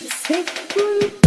Se